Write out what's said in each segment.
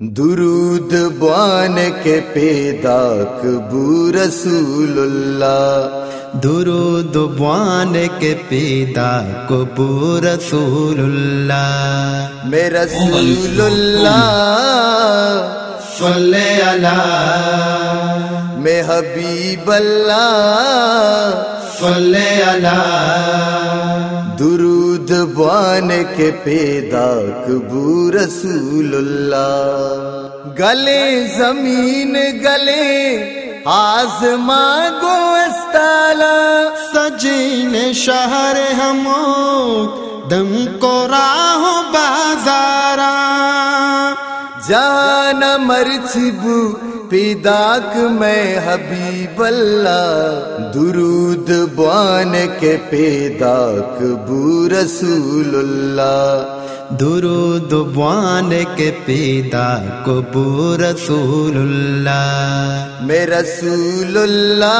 درود بان کے پیدا کبو رسول اللہ درود بان کے پیدا کبو رسول اللہ میں رسول اللہ صلی اللہ۔ میں حبیب اللہ صلی اللہ۔ درود بان کے پیدا کبو رسول اللہ گلے زمین گلے، آزماں گو استالا سجین شہر ہمو دم کو راہ بازارا جان مرچبو پیداک میں حبیب اللہ درود بان کے پیداک بو رسول اللہ۔ درود بان کے پیدا کبو رسول اللہ۔ میں رسول اللہ۔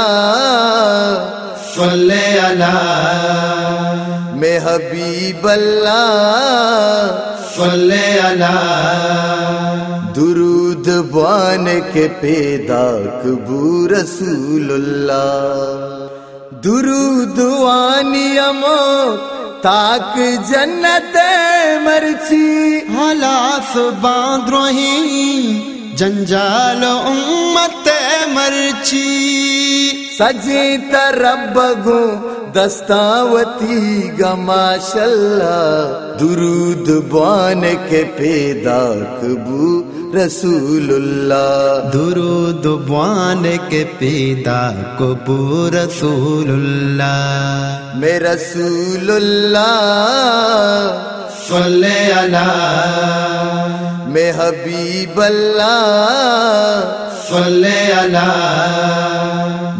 صلی اللہ۔ میں حبیب اللہ۔ صلی اللہ۔ درود بان کے پیدا کبو رسول اللہ۔ درود وانی امو تاک جنت مرچی۔ ہلاس باندھ رہی جنجال امت مرچی۔ سجی ترب گو دستاوتی گا ماشاءاللہ۔ درود بان کے پیدا کبو رسول اللہ درود بان کے پیدا کبو رسول اللہ میں رسول اللہ صلی اللہ۔ میں حبیب اللہ۔ صلی اللہ۔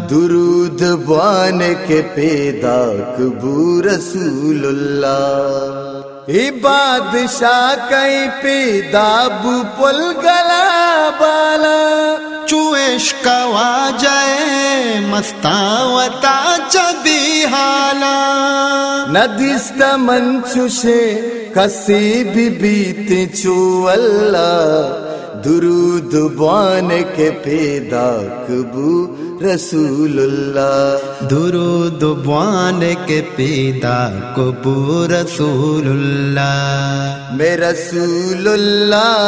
درود بان کے پیدا کبو رسول اللہ ای بادشاہ کئی پیدا بو پل گلا بالا۔ چویش کا جائے مستاوتا چبی حالا۔ ندیست منچوشے کسی بھی بیت چو اللہ۔ درود بان کے پیدا کبو رسول اللہ درود بان کے پیدا کبو رسول اللہ میں رسول اللہ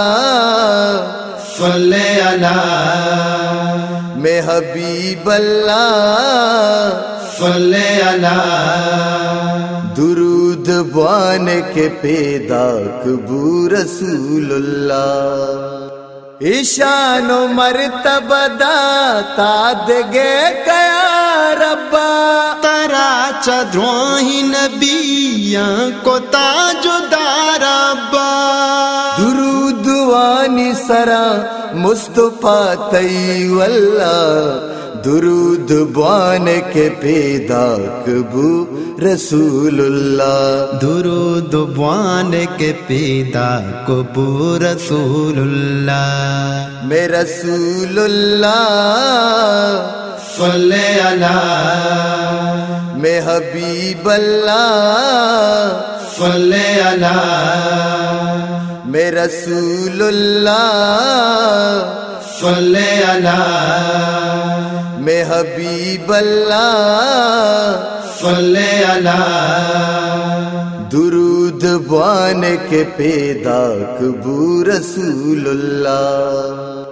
صلی اللہ۔ میں حبیب اللہ۔ صلی اللہ۔ درود بان کے پیدا کبو رسول اللہ ایشان و مرتبہ داتا دگے کیا ربا ترا چدروہی نبیاں کو تاج داربا درود وانی سرا مصطفیٰ تی واللہ درود بان کے پیدا کبو رسول اللہ درود بان کے پیدا کبو رسول اللہ میں رسول اللہ صلی اللہ۔ میں حبیب اللہ صلی اللہ۔ میں رسول اللہ صلی اللہ میں حبیب اللہ صلی اللہ درود بان کے پیدا کبو رسول اللہ